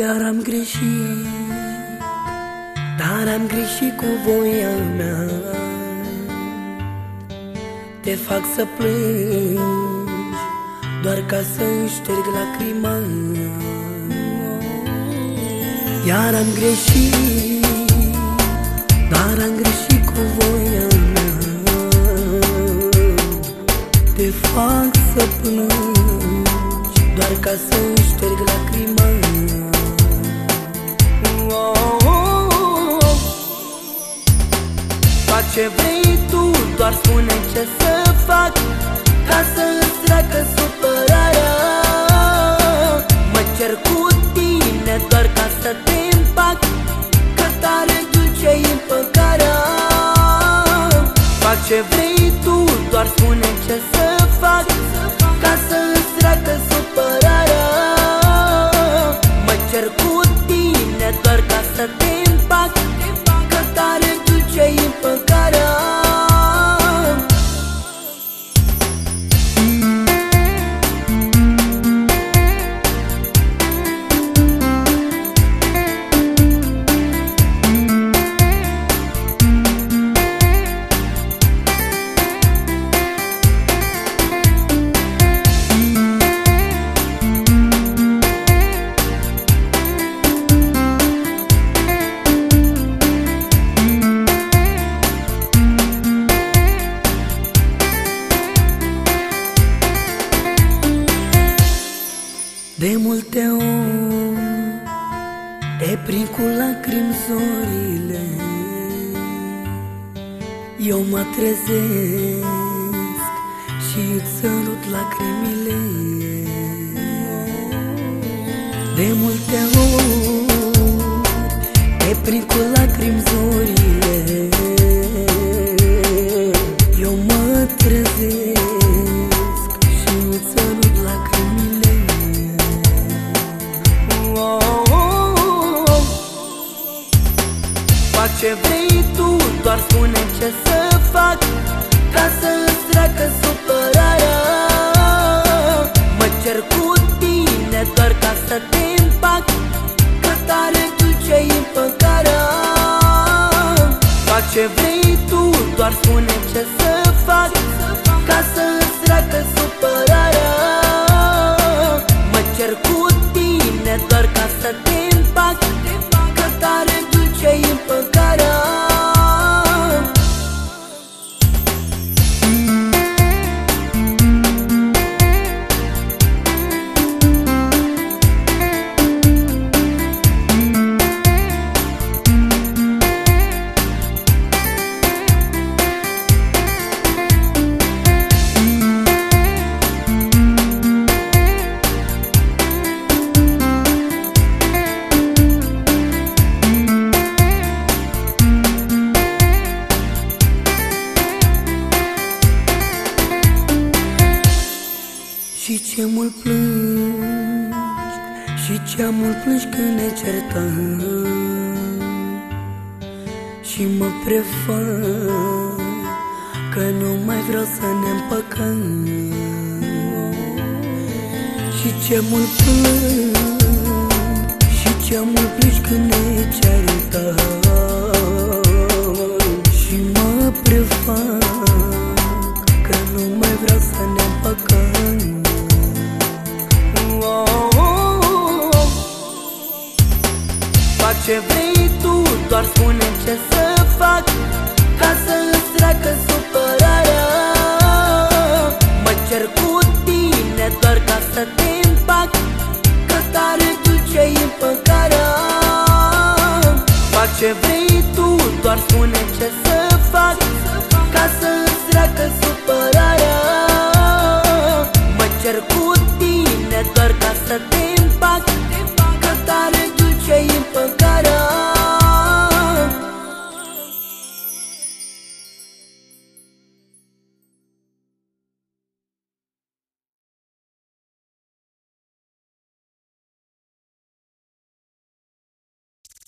Iar am greșit Dar am greșit cu voia mea. Te fac să plângi Doar ca să șterg lacrima. Iar am greșit Dar am greșit cu voia mea ce vrei tu, doar spune ce să fac Ca să îți treacă supărarea. Mă cer cu tine doar ca să te împac Că tare dulce-i împăcarea. Fac ce vrei tu, doar spune ce să fac Ca să îți treacă supărarea. Mă cer cu tine doar ca să te împac De multe ori Te prind cu lacrimi zorile Eu mă trezesc Și îți sărut lacrimile. De multe ori Te prind cu lacrimi zorile ce vrei tu, doar spune ce să fac Ca să îți treacă supărarea. Mă cer cu tine doar ca să te împac Că tare dulce-i împăcarea Fac ce vrei tu, doar spune ce să fac Ca să îți treacă supărarea. Mă cer cu tine doar ca să te Și ce mult plângi Și ce mult plângi când ne certăm. Și mă prefac Că nu mai vreau să ne împăcăm. Și ce mult plângi Și ce mult plângi când ne certăm. Și mă prefac Că nu mai vreau să ne împăcăm ce vrei tu, doar spune ce să fac Ca să îți treacă supărarea. Mă cer cu tine doar ca să te împac Că tare dulce-i împăcarea. Fac ce vrei tu, doar spune ce să fac Ca să îți treacă supărarea. Mă cer cu tine doar ca să te